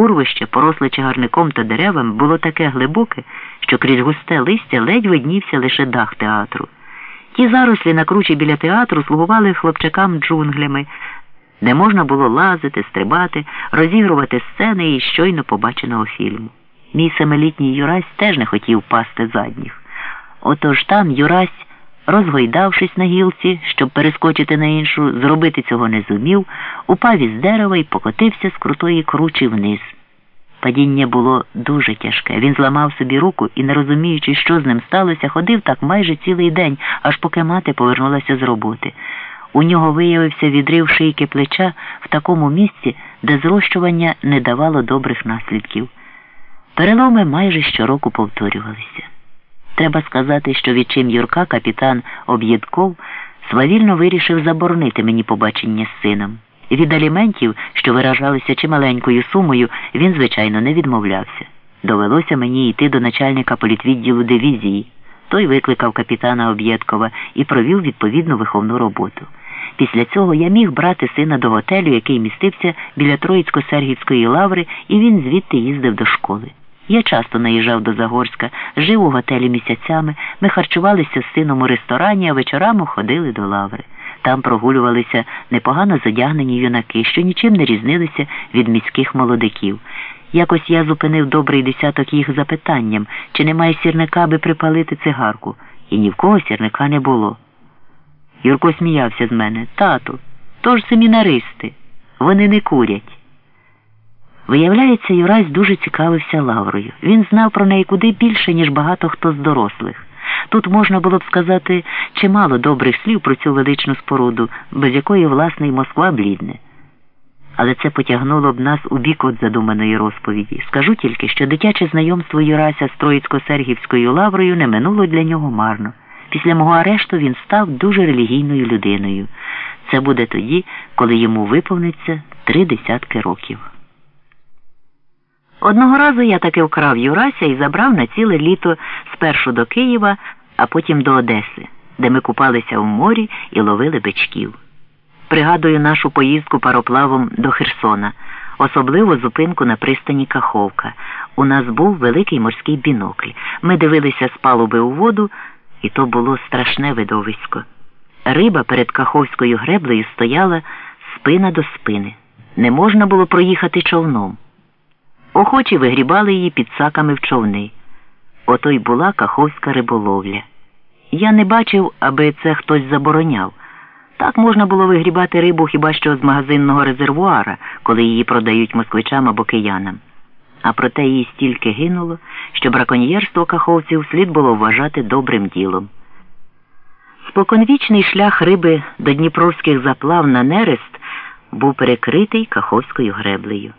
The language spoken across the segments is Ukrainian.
Урвище, поросле чагарником та деревами, було таке глибоке, що крізь густе листя ледь виднівся лише дах театру. Ті зарослі на кручі біля театру слугували хлопчакам джунглями, де можна було лазити, стрибати, розігрувати сцени і щойно побаченого фільму. Мій семилітній Юрась теж не хотів пасти задніх. Отож там Юрась, розгойдавшись на гілці, щоб перескочити на іншу, зробити цього не зумів, упав із дерева і покотився з крутої кручі вниз. Падіння було дуже тяжке. Він зламав собі руку і, не розуміючи, що з ним сталося, ходив так майже цілий день, аж поки мати повернулася з роботи. У нього виявився відрив шийки плеча в такому місці, де зрощування не давало добрих наслідків. Переломи майже щороку повторювалися. Треба сказати, що відчим Юрка капітан Об'єдков свавільно вирішив заборонити мені побачення з сином. Від аліментів, що виражалися чималенькою сумою, він, звичайно, не відмовлявся. Довелося мені йти до начальника політвідділу дивізії. Той викликав капітана Об'єдкова і провів відповідну виховну роботу. Після цього я міг брати сина до готелю, який містився біля Троїцько-Сергівської лаври, і він звідти їздив до школи. Я часто наїжджав до Загорська, жив у готелі місяцями, ми харчувалися з сином у ресторані, а вечорами ходили до лаври. Там прогулювалися непогано задягнені юнаки, що нічим не різнилися від міських молодиків. Якось я зупинив добрий десяток їх запитанням, чи немає сірника, аби припалити цигарку, і ні в кого сірника не було. Юрко сміявся з мене. Тату, то ж семінаристи, вони не курять. Виявляється, Юрась дуже цікавився Лаврою. Він знав про неї куди більше, ніж багато хто з дорослих. Тут можна було б сказати чимало добрих слів про цю величну споруду, без якої, власне, і Москва блідне. Але це потягнуло б нас у бік от задуманої розповіді. Скажу тільки, що дитяче знайомство Юрася з Троїцько-Сергівською лаврою не минуло для нього марно. Після мого арешту він став дуже релігійною людиною. Це буде тоді, коли йому виповниться три десятки років. Одного разу я таки вкрав Юрася і забрав на ціле літо спершу до Києва, а потім до Одеси, де ми купалися в морі і ловили бичків. Пригадую нашу поїздку пароплавом до Херсона, особливо зупинку на пристані Каховка. У нас був великий морський бінокль. Ми дивилися з палуби у воду, і то було страшне видовисько. Риба перед Каховською греблею стояла спина до спини. Не можна було проїхати човном. Охочі вигрібали її під саками в човни. Ото й була каховська риболовля. Я не бачив, аби це хтось забороняв. Так можна було вигрібати рибу хіба що з магазинного резервуара, коли її продають москвичам або киянам. А проте її стільки гинуло, що браконьєрство каховців слід було вважати добрим ділом. Споконвічний шлях риби до дніпровських заплав на нерест був перекритий каховською греблею.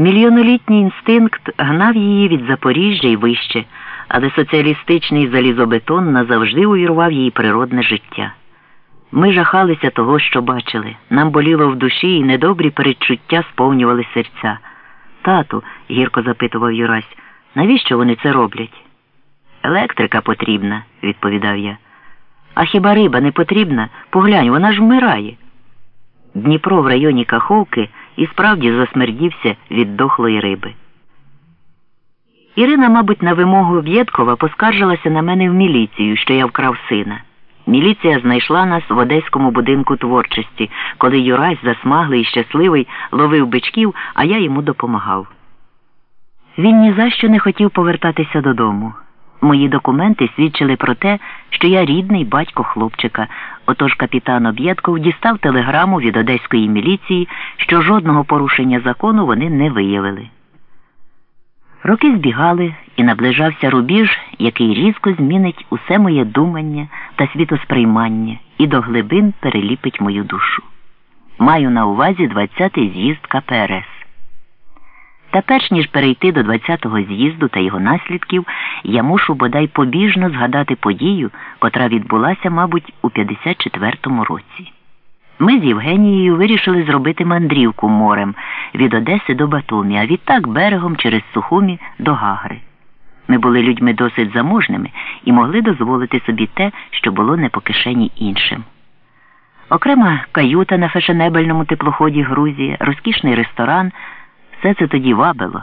Мільйонолітній інстинкт гнав її від Запоріжжя й вище, але соціалістичний залізобетон назавжди увірвав її природне життя. Ми жахалися того, що бачили. Нам боліло в душі і недобрі передчуття сповнювали серця. Тату, гірко запитував Юрась, навіщо вони це роблять? Електрика потрібна, відповідав я. А хіба риба не потрібна? Поглянь, вона ж вмирає. Дніпро в районі Каховки і справді засмердівся від дохлої риби. Ірина, мабуть, на вимогу В'єткова поскаржилася на мене в міліцію, що я вкрав сина. Міліція знайшла нас в одеському будинку творчості, коли Юрась, засмаглий і щасливий, ловив бичків, а я йому допомагав. Він ні за що не хотів повертатися додому. Мої документи свідчили про те, що я рідний батько хлопчика. Отож капітан Об'єдков дістав телеграму від одеської міліції, що жодного порушення закону вони не виявили. Роки збігали і наближався рубіж, який різко змінить усе моє думання та світосприймання і до глибин переліпить мою душу. Маю на увазі 20-й з'їзд КПРС. Та перш ніж перейти до 20-го з'їзду та його наслідків, я мушу бодай побіжно згадати подію, котра відбулася, мабуть, у 54-му році. Ми з Євгенією вирішили зробити мандрівку морем від Одеси до Батумі, а відтак берегом через Сухумі до Гагри. Ми були людьми досить заможними і могли дозволити собі те, що було не по кишені іншим. Окрема каюта на фешенебельному теплоході Грузія, розкішний ресторан Все це тоді вабило.